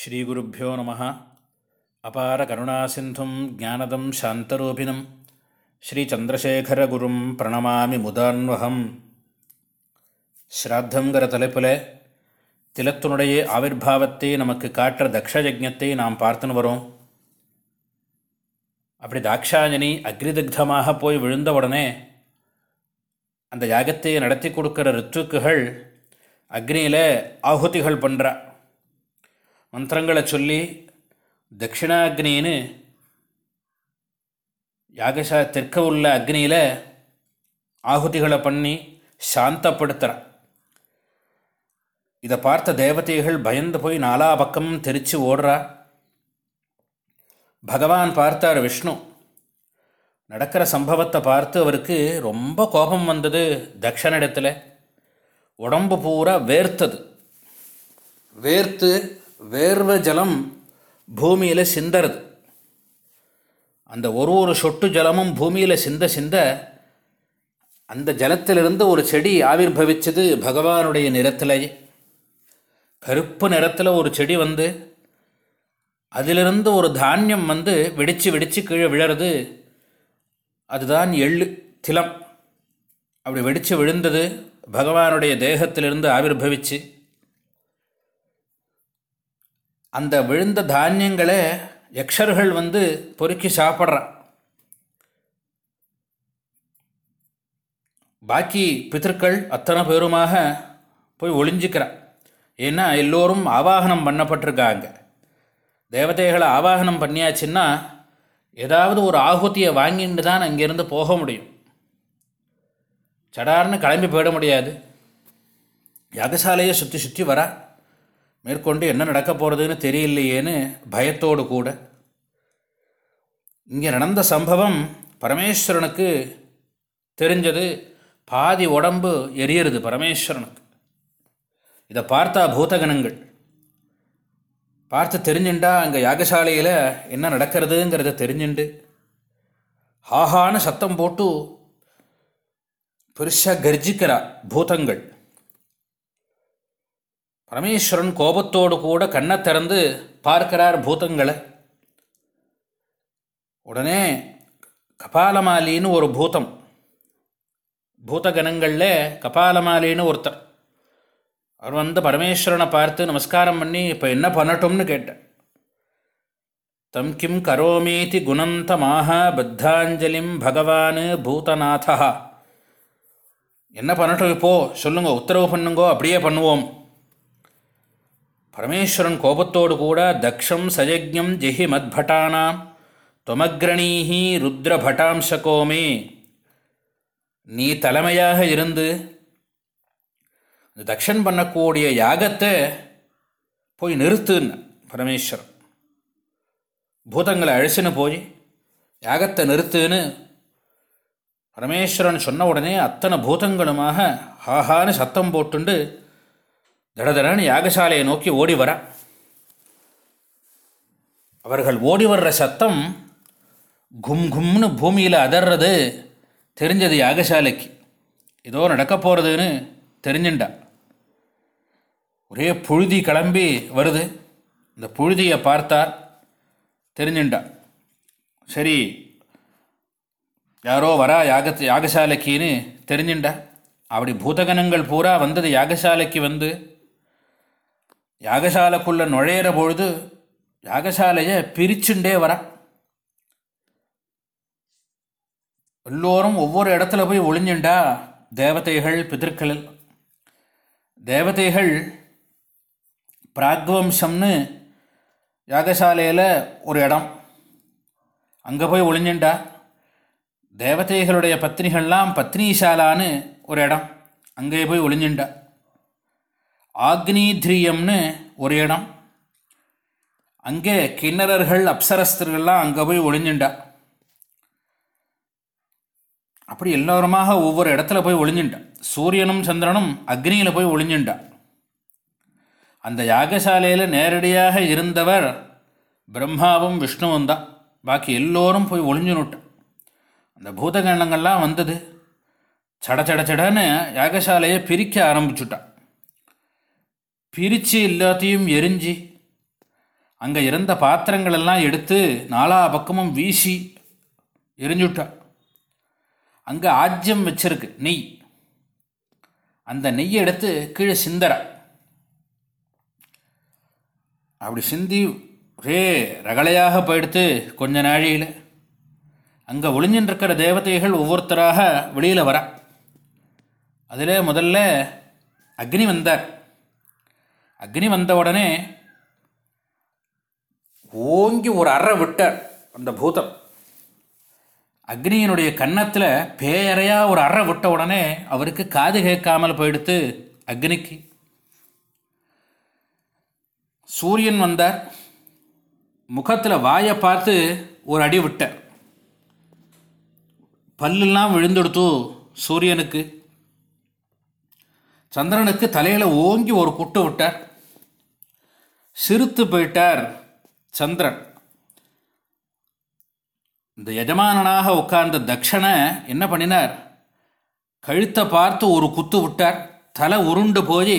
ஸ்ரீகுருப்போ நம. அபார கருணாசிந்தும் ஜானதம் சாந்தரூபிணம். ஸ்ரீச்சந்திரசேகரகுரும் பிரணமாமி முதான்வகம். ஸ்ராத்தங்கிற தலைப்பில் திலத்தினுடைய ஆவிர்வாவத்தை நமக்கு காட்டுற தக்ஷயஜத்தை நாம் பார்த்துன்னு வரோம். அப்படி தாக்ஷாயனி அக்னிதக்தமாக போய் விழுந்த உடனே அந்த யாகத்தை நடத்தி கொடுக்குற ரித்துக்குகள் அக்னியில் ஆகுதிகள் பண்ணுறா மந்திரங்களை சொல்லி தட்சிணாக்னின்னு யாகசா தெற்க உள்ள அக்னியில் ஆகுதிகளை பண்ணி சாந்தப்படுத்துகிறான் இதை பார்த்த தேவதைகள் பயந்து போய் நாலா பக்கமும் தெரித்து ஓடுறா. பகவான் பார்த்தார் விஷ்ணு நடக்கிற சம்பவத்தை பார்த்து அவருக்கு ரொம்ப கோபம் வந்தது தக்ஷனிடத்தில் உடம்பு பூரா வேர்த்தது. வேர்த்து வேர்வ ஜலம் பூமியில் சிந்தறது. அந்த ஒரு ஒரு சொட்டு ஜலமும் பூமியில் சிந்த சிந்த அந்த ஜலத்திலிருந்து ஒரு செடி ஆவிர்வவிச்சது பகவானுடைய நிறத்திலேயே கருப்பு நிறத்தில் ஒரு செடி வந்து அதிலிருந்து ஒரு தானியம் வந்து வெடித்து வெடித்து கீழே விழறது. அதுதான் எள்ளு திலம். அப்படி வெடித்து விழுந்தது பகவானுடைய தேகத்திலிருந்து ஆவிர்வவிச்சு அந்த விழுந்த தானியங்களை யக்ஷர்கள் வந்து பொறுக்கி சாப்பிட்றான். பாக்கி பித்தர்கள் அத்தனை பேருமாக போய் ஒளிஞ்சிக்கிறான். ஏன்னா எல்லோரும் ஆவாகனம் பண்ணப்பட்டிருக்காங்க. தேவதைகளை ஆவாகனம் பண்ணியாச்சுன்னா ஏதாவது ஒரு ஆகுதியை வாங்கிட்டு தான் அங்கேருந்து போக முடியும். சடார்னு கிளம்பி போயிட முடியாது. யாகசாலையை சுற்றி சுற்றி வரான் மேற்கொண்டு என்ன நடக்க போகிறதுன்னு தெரியலையேன்னு பயத்தோடு கூட. இங்கே நடந்த சம்பவம் பரமேஸ்வரனுக்கு தெரிஞ்சது. பாதி உடம்பு எரியறது பரமேஸ்வரனுக்கு. இதை பார்த்தா பூதகணங்கள். பார்த்து தெரிஞ்சுண்டா அங்கே யாகசாலையில் என்ன நடக்கிறதுங்கிறத தெரிஞ்சுண்டு. ஹாஹான்னு சத்தம் போட்டு பெருசாக கர்ஜிக்கிறா பூதங்கள். பரமேஸ்வரன் கோபத்தோடு கூட கண்ணை திறந்து பார்க்கிறார் பூதங்களை. உடனே கபாலமாலின்னு ஒரு பூதம். பூதகணங்களில் கபாலமாலின்னு ஒருத்தர். அவர் வந்து பரமேஸ்வரனை பார்த்து நமஸ்காரம் பண்ணி இப்போ என்ன பண்ணட்டும்னு கேட்டேன் தம் கிம் கரோமீதி குணந்தமாக பத்தாஞ்சலிம் பகவான் பூதநாதா என்ன பண்ணட்டும் இப்போது சொல்லுங்க உத்தரவு பண்ணுங்கோ அப்படியே பண்ணுவோம். பரமேஸ்வரன் கோபத்தோடு கூட தக்ஷம் சயஜம் ஜெஹி மத்பட்டானாம் தொமக்ரணீஹி ருத்ரபட்டாம்சகோமே நீ தலைமையாக இருந்து தக்ஷன் பண்ணக்கூடிய யாகத்தை போய் நிறுத்துன்னு பரமேஸ்வரன். பூதங்களை அழிச்சுன்னு போய் யாகத்தை நிறுத்துன்னு பரமேஸ்வரன் சொன்ன உடனே அத்தனை பூதங்களுமாக ஆஹான்னு சத்தம் போட்டுண்டு தடதடன்னு யாகசாலையை நோக்கி ஓடி வர. அவர்கள் ஓடி வர்ற சத்தம் கும் கும்னு பூமியில் அதர்றது தெரிஞ்சது யாகசாலைக்கு. ஏதோ நடக்க போகிறதுன்னு தெரிஞ்சுண்டா. ஒரே புழுதி கிளம்பி வருது. இந்த புழுதியை பார்த்தார் தெரிஞ்சுண்டா. சரி யாரோ வரா யாக யாகசாலைக்குன்னு தெரிஞ்சுண்டா. அப்படி பூதகணங்கள் பூரா வந்தது யாகசாலைக்கு வந்து யாகசாலைக்குள்ளே நுழையிற பொழுது யாகசாலையை பிரிச்சுண்டே வர. எல்லோரும் ஒவ்வொரு இடத்துல போய் ஒளிஞ்சுண்டா? தேவதைகள் பிதற்கள் தேவதைகள் பிராக்வம்சம்னு யாகசாலையில் ஒரு இடம். அங்கே போய் ஒளிஞ்சுண்டா? தேவதைகளுடைய பத்னிகள்லாம் பத்னிசாலான்னு ஒரு இடம். அங்கே போய் ஒளிஞ்சுண்டா? ஆக்னீத்ரியம்னு ஒரு இடம். அங்கே கிண்ணறர்கள் அப்சரஸ்தர்கள்லாம் அங்கே போய் ஒளிஞ்சுண்டா. அப்படி எல்லோருமாக ஒவ்வொரு இடத்துல போய் ஒளிஞ்சுண்டா. சூரியனும் சந்திரனும் அக்னியில் போய் ஒளிஞ்சுண்டா. அந்த யாகசாலையில் நேரடியாக இருந்தவர் பிரம்மாவும் விஷ்ணுவும் தான். பாக்கி எல்லோரும் போய் ஒளிஞ்சுனுட்டான் அந்த பூதகணங்கள்லாம் வந்தது. சட சட சடன்னு யாகசாலையை பிரிக்க ஆரம்பிச்சுட்டான் பிரித்து எல்லாத்தையும் எரிஞ்சு அங்கே இருந்த பாத்திரங்களெல்லாம் எடுத்து நாலா பக்கமும் வீசி எரிஞ்சுட்டா. அங்கே ஆஜ்யம் வச்சிருக்கு நெய். அந்த நெய்யை எடுத்து கீழே சிந்தர அப்படி சிந்தி ஒரே ரகலையாக போயிடுத்து கொஞ்ச நாழியில். அங்கே ஒளிஞ்சின்னு இருக்கிற தேவதைகள் ஒவ்வொருத்தராக வெளியில் வர. அதில் முதல்ல அக்னி வந்தார். அக்னி வந்த உடனே ஓங்கி ஒரு அறை விட்டார் அந்த பூதம். அக்னியினுடைய கன்னத்தில் பேயறையாக ஒரு அறை விட்ட உடனே அவருக்கு காது கேட்காமல் போயிடுத்து அக்னிக்கு. சூரியன் வந்தார். முகத்தில் வாயை பார்த்து ஒரு அடி விட்டார். பல்லெல்லாம் விழுந்தெடுத்து சூரியனுக்கு. சந்திரனுக்கு தலையில் ஓங்கி ஒரு குட்டு விட்டார். சிரித்து போயிட்டார் சந்திரன். இந்த எஜமானனாக உட்கார்ந்த தக்ஷனை என்ன பண்ணினார்? கழுத்தை பார்த்து ஒரு குத்து விட்டார். தலை உருண்டு போய்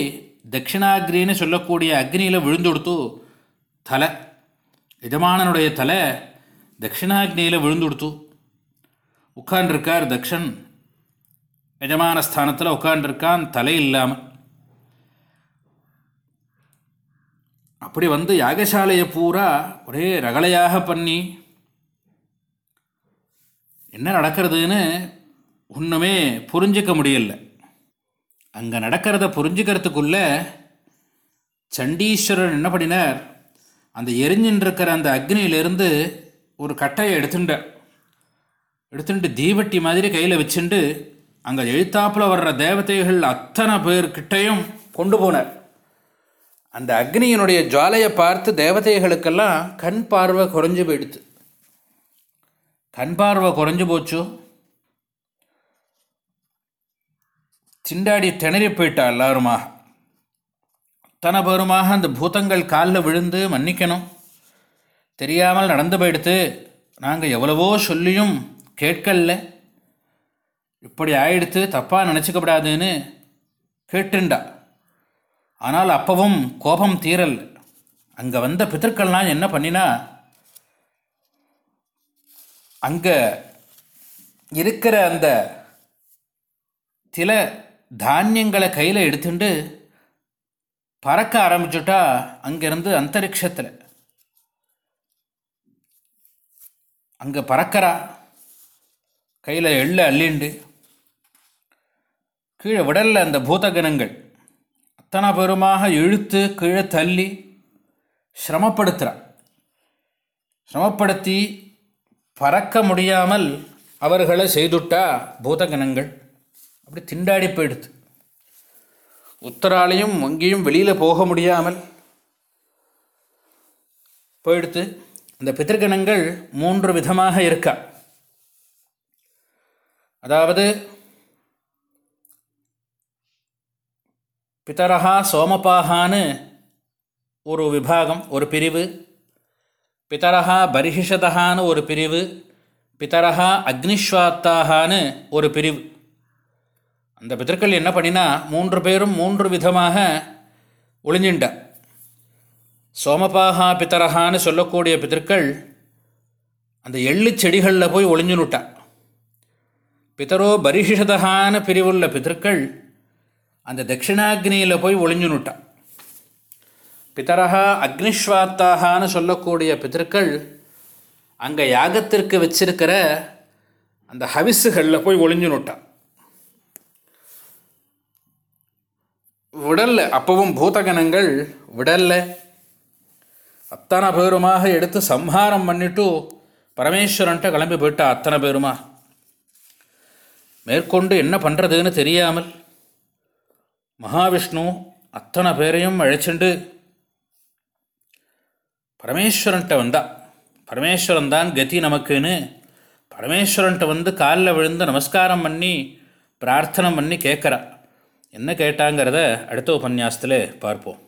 தட்சிணாகிரின்னு சொல்லக்கூடிய அக்னியில் விழுந்து கொடுத்து தலை எஜமானனுடைய தலை தட்சிணாகினியில் விழுந்து கொடுத்து உட்காண்டிருக்கார் தக்ஷன். எஜமான ஸ்தானத்தில் உட்காண்டிருக்கான் தலை இல்லாமல் அப்படி வந்து யாகசாலையை பூரா ஒரே ரகலையாக பண்ணி என்ன நடக்கிறதுன்னு ஒன்றுமே புரிஞ்சிக்க முடியல. அங்கே நடக்கிறத புரிஞ்சுக்கிறதுக்குள்ள சண்டீஸ்வரர் என்ன பண்ணினார்? அந்த எரிஞ்சின்றிருக்கிற அந்த அக்னியிலேருந்து ஒரு கட்டையை எடுத்துட்டார். எடுத்துட்டு தீவட்டி மாதிரி கையில் வச்சுட்டு அங்கே எழுத்தாப்பில் வர்ற தேவதைகள் அத்தனை பேர்கிட்டையும் கொண்டு போனார். அந்த அக்னியினுடைய ஜுவாலையை பார்த்து தேவதைகளுக்கெல்லாம் கண் பார்வை குறைஞ்சு போயிடுது. கண் பார்வை குறைஞ்சு போச்சு. சிண்டாடி திணறி போயிட்டா எல்லாருமா? அத்தனை பேருமாக அந்த பூதங்கள் காலில் விழுந்து மன்னிக்கணும். தெரியாமல் நடந்து போயிடுத்து நாங்கள் எவ்வளவோ சொல்லியும் கேட்கல. இப்படி ஆயிடுத்து தப்பாக நினச்சிக்கப்படாதுன்னு கேட்டுண்டா. ஆனால் அப்பவும் கோபம் தீரல். அங்கே வந்த பித்தர்கள்லாம் என்ன பண்ணினா அங்கே இருக்கிற அந்த சில தானியங்களை கையில் எடுத்துட்டு பறக்க ஆரம்பிச்சுட்டா அங்கேருந்து அந்தரிக்ஷத்தில். அங்கே பறக்கிறா. கையில் எள்ள அள்ளிண்டு கீழே விடலில் அந்த பூதகணங்கள். அத்தனை பெருமாக இழுத்து கீழே தள்ளி சிரமப்படுத்துகிறான் சிரமப்படுத்தி பறக்க முடியாமல் அவர்களை செய்துட்டா பூதகணங்கள். அப்படி திண்டாடி போயிடுது. உத்தராலையும் வங்கியும் வெளியில் போக முடியாமல் போயிடுத்து இந்த பித்திருக்கணங்கள் மூன்று விதமாக இருக்கா. அதாவது பிதரஹா சோமபாகான்னு ஒரு விபாகம் ஒரு பிரிவு. பிதரஹா பரிஹிஷதஹான்னு ஒரு பிரிவு. பிதரஹா அக்னிஸ்வாத்தாகான்னு ஒரு பிரிவு. அந்த பிதர்கள் என்ன பண்ணினா மூன்று பேரும் மூன்று விதமாக ஒளிஞ்சிண்ட. சோமபாகா பித்தரஹான்னு சொல்லக்கூடிய பிதர்கள் அந்த எள்ளு செடிகளில் போய் ஒளிஞ்சுனுட்டா. பிதரோ பரிஷிஷதகான பிரிவுள்ள பிதர்கள் அந்த தட்சிணாக்னியில் போய் ஒளிஞ்சுனுட்டான். பிதரகா அக்னிஸ்வாத்தாகான்னு சொல்லக்கூடிய பித்தர்கள் அங்கே யாகத்திற்கு வச்சிருக்கிற அந்த ஹவிஸுகளில் போய் ஒளிஞ்சுனுட்டான். விடல்ல அப்பவும் பூதகணங்கள் விடல்ல. அத்தனை பேருமாக எடுத்து சம்ஹாரம் பண்ணிட்டு பரமேஸ்வரன்ட்ட கிளம்பி போயிட்டா அத்தனை பேருமா? மேற்கொண்டு என்ன பண்ணுறதுன்னு தெரியாமல் மகாவிஷ்ணு அத்தனை பேரையும் அழைச்சிண்டு பரமேஸ்வரன்ட்ட வந்தா. பரமேஸ்வரன் தான் கதி நமக்குன்னு பரமேஸ்வரன்ட்ட வந்து காலில் விழுந்து நமஸ்காரம் பண்ணி பிரார்த்தனை பண்ணி கேட்குறா என்ன கேட்டாங்கிறத அடுத்த உபன்யாசத்தில் பார்ப்போம்.